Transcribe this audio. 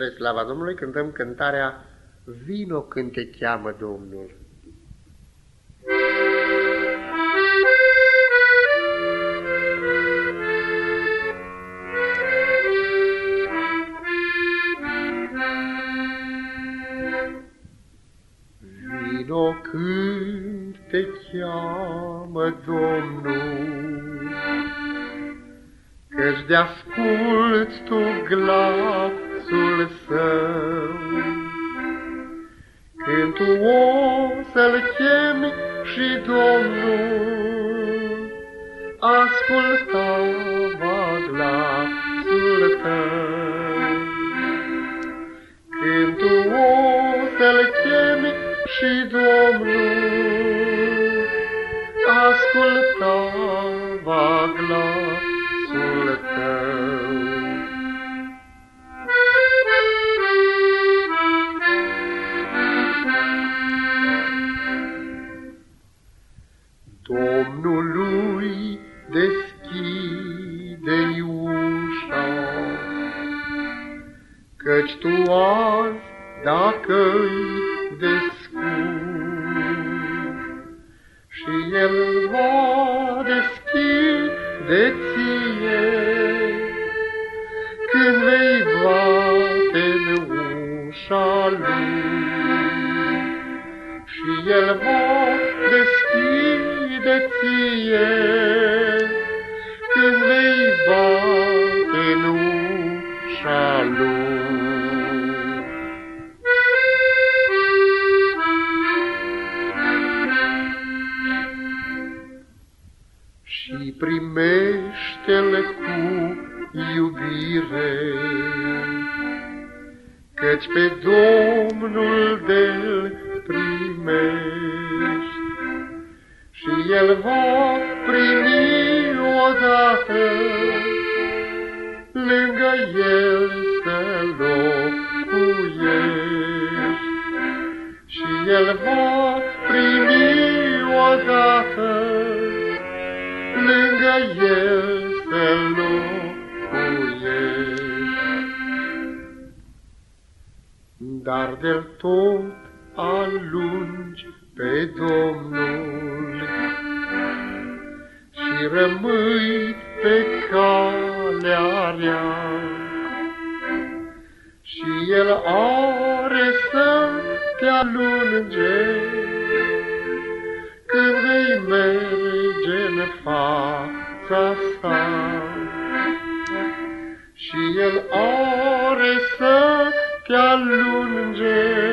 Spre slava Domnului cântăm cântarea Vino când te cheamă Domnul. Vino când te cheamă Domnul, Căci de-ascult tu glasul său. Când tu o să-l chemi și Domnul, Asculta va glasul tău. Când tu o să-l chemi și Domnul, Asculta va glasul Domnului deschide ușa, Căci tu azi, dacă-i descurci, Și El va deschide ție, Când vei bate în ușa Lui, Și El va deschide de ție, când vei bate în ușa lui. Și primește-l cu iubire, Căci pe Domnul de-l primești. Și el va primi odată lângă el să locuiești. Și el va primi odată lângă el să locuiești. Dar del tot alungi pe Domnul și rămâi pe calea rea. Și El are să te alunge când vei merge în fața sa. Și El are să te alunge